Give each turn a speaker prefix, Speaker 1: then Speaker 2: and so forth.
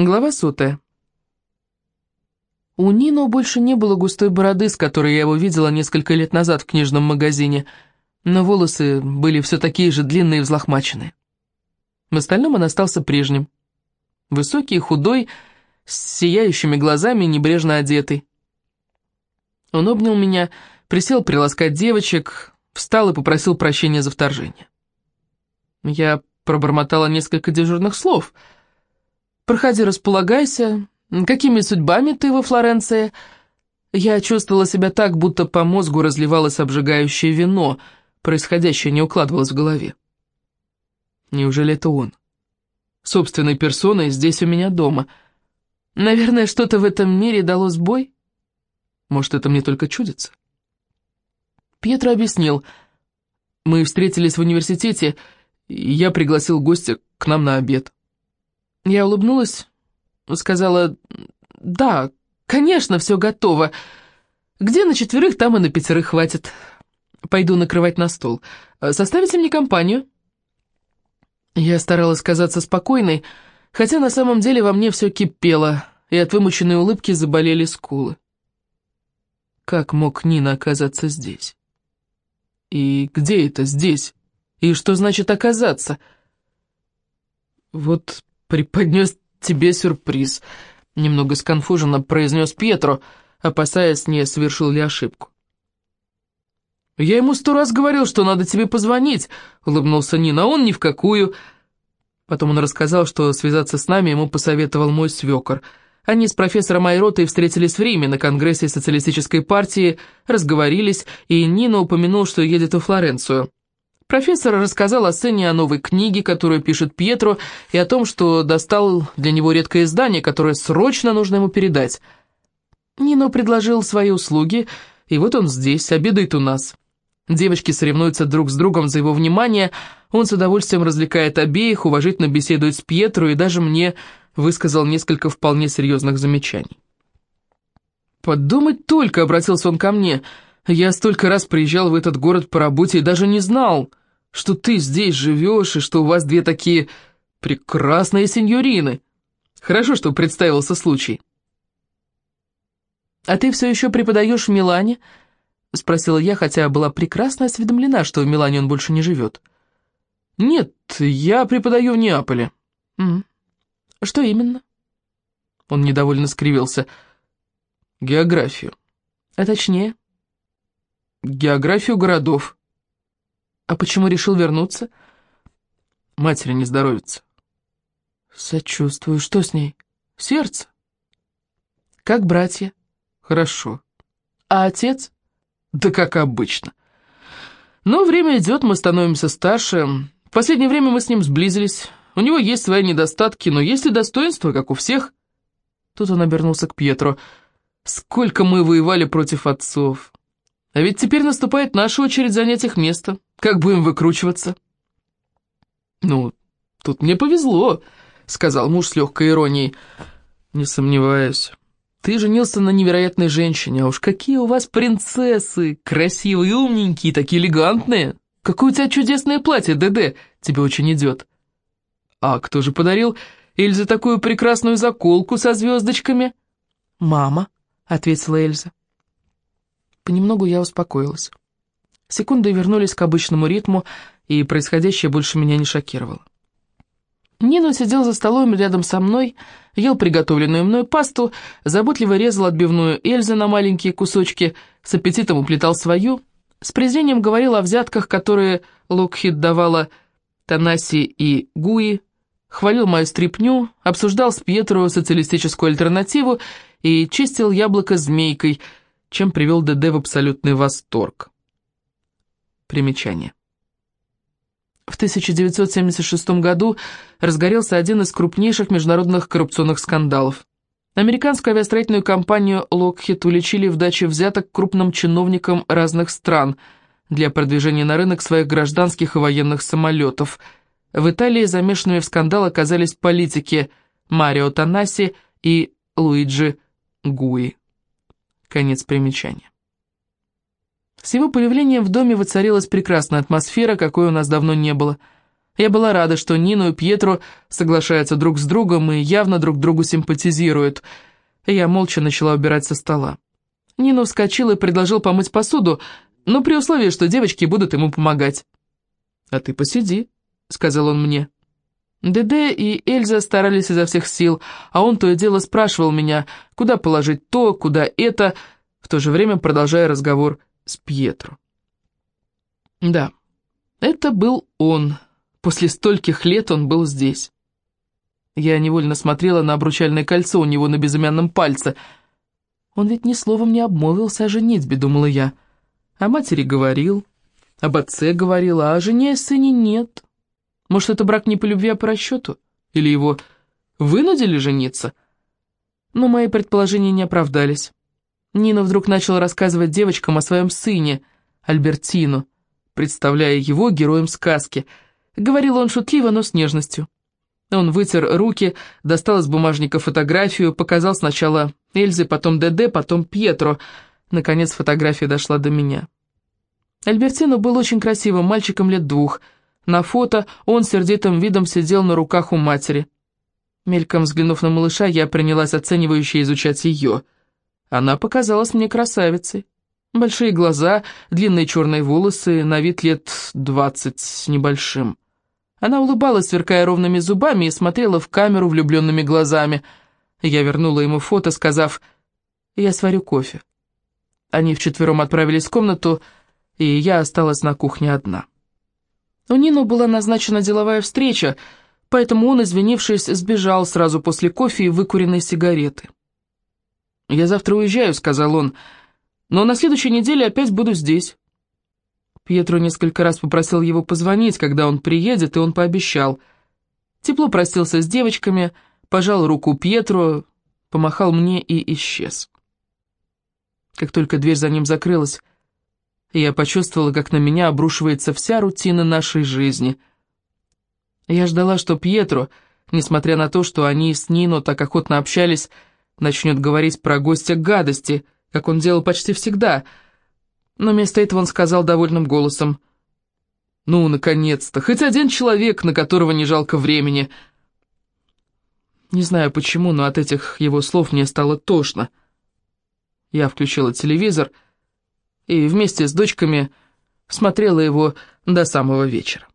Speaker 1: Глава сотая. У Нино больше не было густой бороды, с которой я его видела несколько лет назад в книжном магазине, но волосы были все такие же длинные и взлохмаченные. В остальном он остался прежним. Высокий, худой, с сияющими глазами, небрежно одетый. Он обнял меня, присел приласкать девочек, встал и попросил прощения за вторжение. Я пробормотала несколько дежурных слов — Проходи, располагайся. Какими судьбами ты во Флоренции?» Я чувствовала себя так, будто по мозгу разливалось обжигающее вино. Происходящее не укладывалось в голове. Неужели это он? Собственной персоной здесь у меня дома. Наверное, что-то в этом мире дало сбой? Может, это мне только чудится? Пьетро объяснил. Мы встретились в университете, и я пригласил гостя к нам на обед. Я улыбнулась, сказала, «Да, конечно, все готово. Где на четверых, там и на пятерых хватит. Пойду накрывать на стол. Составите мне компанию?» Я старалась казаться спокойной, хотя на самом деле во мне все кипело, и от вымученной улыбки заболели скулы. Как мог Нина оказаться здесь? И где это здесь? И что значит оказаться? Вот преподнес тебе сюрприз», — немного сконфуженно произнес Петро, опасаясь, не совершил ли ошибку. «Я ему сто раз говорил, что надо тебе позвонить», — улыбнулся Нина, — «а он ни в какую». Потом он рассказал, что связаться с нами ему посоветовал мой свекор. Они с профессором Айротой встретились в Риме на Конгрессе социалистической партии, разговорились, и Нина упомянул, что едет во Флоренцию. Профессор рассказал о сцене о новой книге, которую пишет Пьетро, и о том, что достал для него редкое издание, которое срочно нужно ему передать. Нино предложил свои услуги, и вот он здесь, обедает у нас. Девочки соревнуются друг с другом за его внимание, он с удовольствием развлекает обеих, уважительно беседует с Пьетро и даже мне высказал несколько вполне серьезных замечаний. «Подумать только», — обратился он ко мне, — «я столько раз приезжал в этот город по работе и даже не знал, что ты здесь живешь и что у вас две такие прекрасные сеньорины. Хорошо, что представился случай». «А ты все еще преподаешь в Милане?» — спросила я, хотя была прекрасно осведомлена, что в Милане он больше не живет. «Нет, я преподаю в Неаполе». М «Что именно?» Он недовольно скривился. «Географию». «А точнее?» «Географию городов». «А почему решил вернуться?» «Матери не здоровится». «Сочувствую. Что с ней?» «Сердце». «Как братья?» «Хорошо». «А отец?» «Да как обычно». Но время идет, мы становимся старше. В последнее время мы с ним сблизились. У него есть свои недостатки, но есть и достоинства, как у всех. Тут он обернулся к Пьетро. «Сколько мы воевали против отцов! А ведь теперь наступает наша очередь занять их место. Как будем выкручиваться?» «Ну, тут мне повезло», — сказал муж с легкой иронией. «Не сомневаюсь. Ты женился на невероятной женщине, а уж какие у вас принцессы, красивые, умненькие, такие элегантные. Какое у тебя чудесное платье, ДД, тебе очень идет». «А кто же подарил Эльзе такую прекрасную заколку со звездочками?» «Мама», — ответила Эльза. Понемногу я успокоилась. Секунды вернулись к обычному ритму, и происходящее больше меня не шокировало. Нина сидел за столом рядом со мной, ел приготовленную мной пасту, заботливо резал отбивную Эльзы на маленькие кусочки, с аппетитом уплетал свою, с презрением говорил о взятках, которые Локхит давала Танаси и Гуи, хвалил мою стрипню, обсуждал с Пьетро социалистическую альтернативу и чистил яблоко змейкой – чем привел ДД в абсолютный восторг. Примечание. В 1976 году разгорелся один из крупнейших международных коррупционных скандалов. Американскую авиастроительную компанию Lockheed уличили в даче взяток крупным чиновникам разных стран для продвижения на рынок своих гражданских и военных самолетов. В Италии замешанными в скандал оказались политики Марио Танаси и Луиджи Гуи. Конец примечания. С его появлением в доме воцарилась прекрасная атмосфера, какой у нас давно не было. Я была рада, что Нину и Пьетро соглашаются друг с другом и явно друг другу симпатизируют. Я молча начала убирать со стола. Нину вскочил и предложил помыть посуду, но при условии, что девочки будут ему помогать. «А ты посиди», — сказал он мне. Деде и Эльза старались изо всех сил, а он то и дело спрашивал меня, куда положить то, куда это, в то же время продолжая разговор с Пьетро. Да, это был он, После стольких лет он был здесь. Я невольно смотрела на обручальное кольцо у него на безымянном пальце. Он ведь ни словом не обмолвился о женитьбе, думала я. О матери говорил, об отце говорил, а о жене и сыне нет. Может, это брак не по любви, а по расчету? Или его вынудили жениться? Но мои предположения не оправдались. Нина вдруг начала рассказывать девочкам о своем сыне, Альбертину, представляя его героем сказки — Говорил он шутливо, но с нежностью. Он вытер руки, достал из бумажника фотографию, показал сначала Эльзе, потом ДД, потом Пьетро. Наконец фотография дошла до меня. Альбертино был очень красивым мальчиком лет двух. На фото он сердитым видом сидел на руках у матери. Мельком взглянув на малыша, я принялась оценивающе изучать ее. Она показалась мне красавицей. Большие глаза, длинные черные волосы, на вид лет двадцать с небольшим. Она улыбалась, сверкая ровными зубами, и смотрела в камеру влюбленными глазами. Я вернула ему фото, сказав «Я сварю кофе». Они вчетвером отправились в комнату, и я осталась на кухне одна. У Нину была назначена деловая встреча, поэтому он, извинившись, сбежал сразу после кофе и выкуренной сигареты. «Я завтра уезжаю», — сказал он, — «но на следующей неделе опять буду здесь». Пьетро несколько раз попросил его позвонить, когда он приедет, и он пообещал. Тепло простился с девочками, пожал руку Пьетро, помахал мне и исчез. Как только дверь за ним закрылась, я почувствовала, как на меня обрушивается вся рутина нашей жизни. Я ждала, что Пьетро, несмотря на то, что они с Нино так охотно общались, начнет говорить про гостя гадости, как он делал почти всегда — но вместо этого он сказал довольным голосом. «Ну, наконец-то, хоть один человек, на которого не жалко времени». Не знаю почему, но от этих его слов мне стало тошно. Я включила телевизор и вместе с дочками смотрела его до самого вечера.